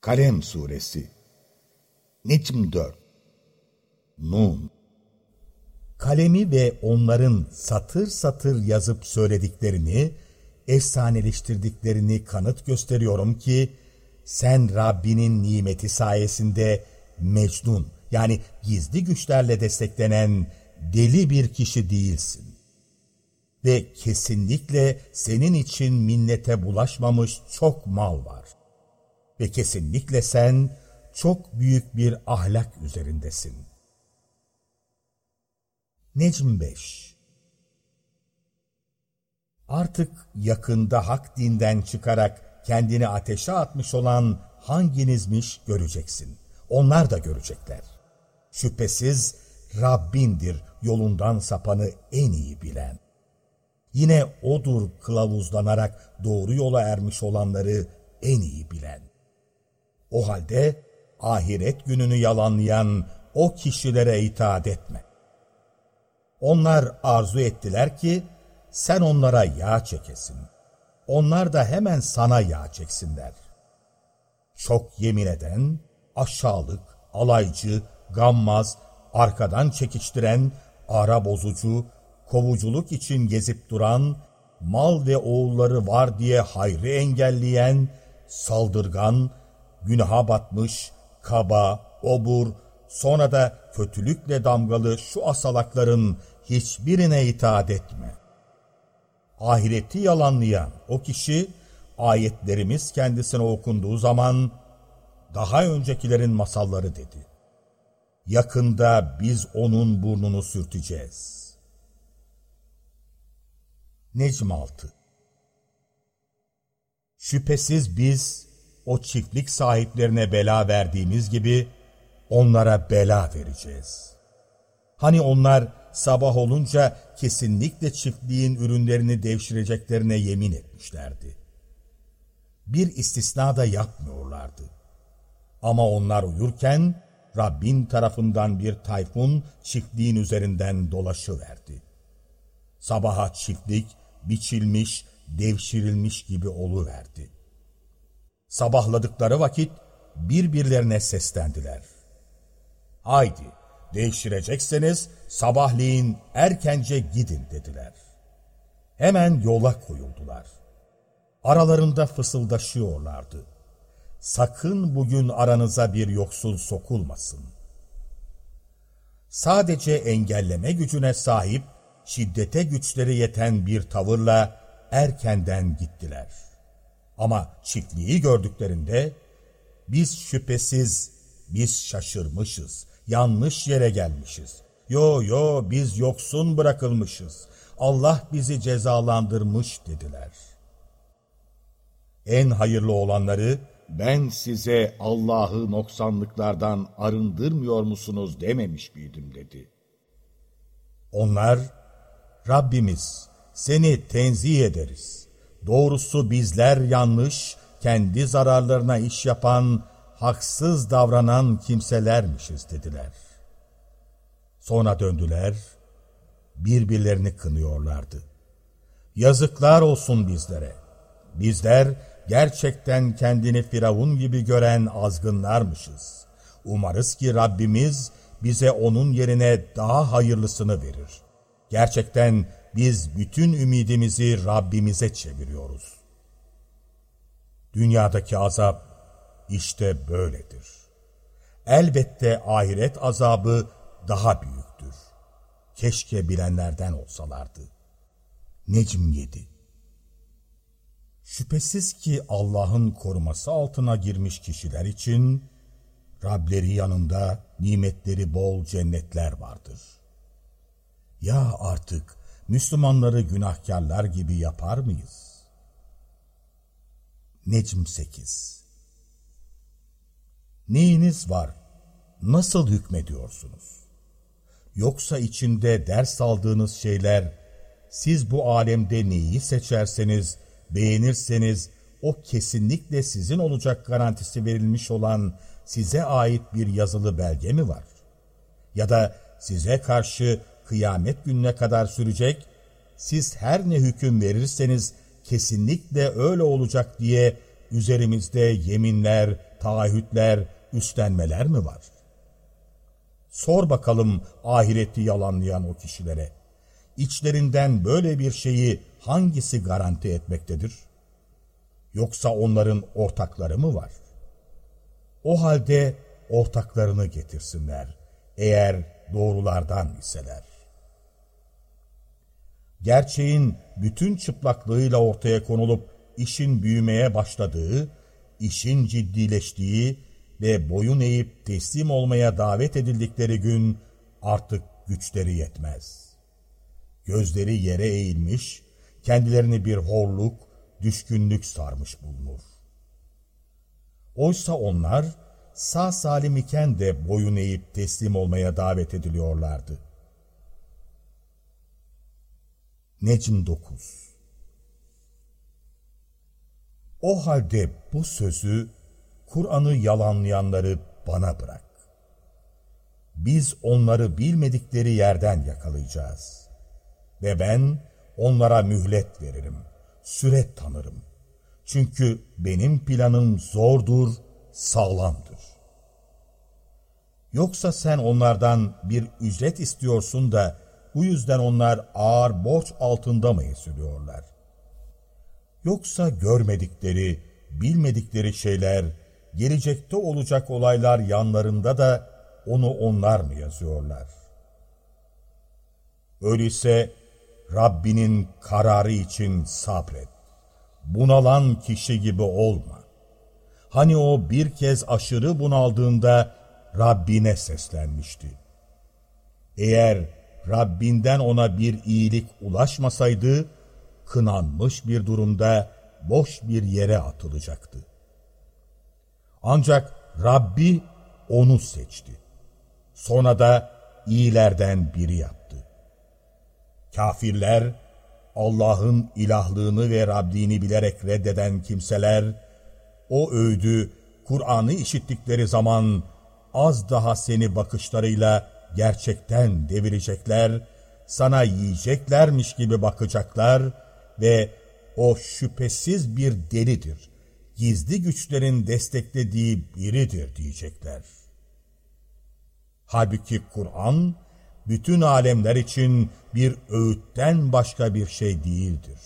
Kalem Suresi Necm 4 Nun Kalemi ve onların satır satır yazıp söylediklerini, efsaneleştirdiklerini kanıt gösteriyorum ki, sen Rabbinin nimeti sayesinde Mecnun, yani gizli güçlerle desteklenen deli bir kişi değilsin. Ve kesinlikle senin için minnete bulaşmamış çok mal var. Ve kesinlikle sen çok büyük bir ahlak üzerindesin. Necm 5 Artık yakında hak dinden çıkarak kendini ateşe atmış olan hanginizmiş göreceksin. Onlar da görecekler. Şüphesiz Rabbindir yolundan sapanı en iyi bilen. Yine O'dur kılavuzlanarak doğru yola ermiş olanları en iyi bilen. O halde ahiret gününü yalanlayan o kişilere itaat etme. Onlar arzu ettiler ki sen onlara yağ çekesin. Onlar da hemen sana yağ çeksinler. Çok yemin eden, aşağılık, alaycı, gammaz, arkadan çekiştiren, ara bozucu, kovuculuk için gezip duran, mal ve oğulları var diye hayrı engelleyen, saldırgan, günaha batmış, kaba, obur, sonra da kötülükle damgalı şu asalakların hiçbirine itaat etme. Ahireti yalanlayan o kişi, ayetlerimiz kendisine okunduğu zaman, daha öncekilerin masalları dedi. Yakında biz onun burnunu sürteceğiz. Necm 6 Şüphesiz biz, o çiftlik sahiplerine bela verdiğimiz gibi, onlara bela vereceğiz. Hani onlar sabah olunca kesinlikle çiftliğin ürünlerini devşireceklerine yemin etmişlerdi. Bir istisna da yapmıyorlardı. Ama onlar uyurken Rabbin tarafından bir tayfun çiftliğin üzerinden dolaşıverdi. Sabaha çiftlik biçilmiş, devşirilmiş gibi oluverdi. Sabahladıkları vakit birbirlerine seslendiler. Haydi, değiştirecekseniz sabahleyin erkence gidin dediler. Hemen yola koyuldular. Aralarında fısıldaşıyorlardı. Sakın bugün aranıza bir yoksul sokulmasın. Sadece engelleme gücüne sahip, şiddete güçleri yeten bir tavırla erkenden gittiler. Ama çiftliği gördüklerinde, biz şüphesiz, biz şaşırmışız, yanlış yere gelmişiz. Yo yo biz yoksun bırakılmışız. Allah bizi cezalandırmış dediler. En hayırlı olanları ben size Allah'ı noksanlıklardan arındırmıyor musunuz dememiş miydim dedi. Onlar Rabbimiz seni tenzih ederiz. Doğrusu bizler yanlış, kendi zararlarına iş yapan, haksız davranan kimselermişiz dediler. Sonra döndüler, birbirlerini kınıyorlardı. Yazıklar olsun bizlere. Bizler gerçekten kendini Firavun gibi gören azgınlarmışız. Umarız ki Rabbimiz bize onun yerine daha hayırlısını verir. Gerçekten biz bütün ümidimizi Rabbimize çeviriyoruz. Dünyadaki azap işte böyledir. Elbette ahiret azabı daha büyüktür. Keşke bilenlerden olsalardı. Necm 7 Şüphesiz ki Allah'ın koruması altına girmiş kişiler için Rableri yanında nimetleri bol cennetler vardır. Ya artık Müslümanları günahkarlar gibi yapar mıyız? Necm 8 Neyiniz var? Nasıl hükmediyorsunuz? Yoksa içinde ders aldığınız şeyler, siz bu alemde neyi seçerseniz, beğenirseniz, o kesinlikle sizin olacak garantisi verilmiş olan size ait bir yazılı belge mi var? Ya da size karşı kıyamet gününe kadar sürecek, siz her ne hüküm verirseniz kesinlikle öyle olacak diye üzerimizde yeminler, taahhütler, üstlenmeler mi var? Sor bakalım ahireti yalanlayan o kişilere. İçlerinden böyle bir şeyi hangisi garanti etmektedir? Yoksa onların ortakları mı var? O halde ortaklarını getirsinler, eğer doğrulardan iseler. Gerçeğin bütün çıplaklığıyla ortaya konulup işin büyümeye başladığı, işin ciddileştiği ve boyun eğip teslim olmaya davet edildikleri gün artık güçleri yetmez. Gözleri yere eğilmiş, kendilerini bir horluk, düşkünlük sarmış bulunur. Oysa onlar sağ salim iken de boyun eğip teslim olmaya davet ediliyorlardı. Necm 9 O halde bu sözü, Kur'an'ı yalanlayanları bana bırak. Biz onları bilmedikleri yerden yakalayacağız. Ve ben onlara mühlet veririm, süre tanırım. Çünkü benim planım zordur, sağlamdır. Yoksa sen onlardan bir ücret istiyorsun da bu yüzden onlar ağır borç altında mı esiriyorlar? Yoksa görmedikleri, bilmedikleri şeyler, gelecekte olacak olaylar yanlarında da onu onlar mı yazıyorlar? Öyleyse Rabbinin kararı için sabret. Bunalan kişi gibi olma. Hani o bir kez aşırı bunaldığında Rabbine seslenmişti. Eğer Rabbinden ona bir iyilik ulaşmasaydı, kınanmış bir durumda boş bir yere atılacaktı. Ancak Rabbi onu seçti. Sonra da iyilerden biri yaptı. Kafirler, Allah'ın ilahlığını ve Rabbini bilerek reddeden kimseler, o öğüdü, Kur'an'ı işittikleri zaman az daha seni bakışlarıyla gerçekten devirecekler, sana yiyeceklermiş gibi bakacaklar ve o şüphesiz bir delidir, gizli güçlerin desteklediği biridir diyecekler. Halbuki Kur'an, bütün alemler için bir öğütten başka bir şey değildir.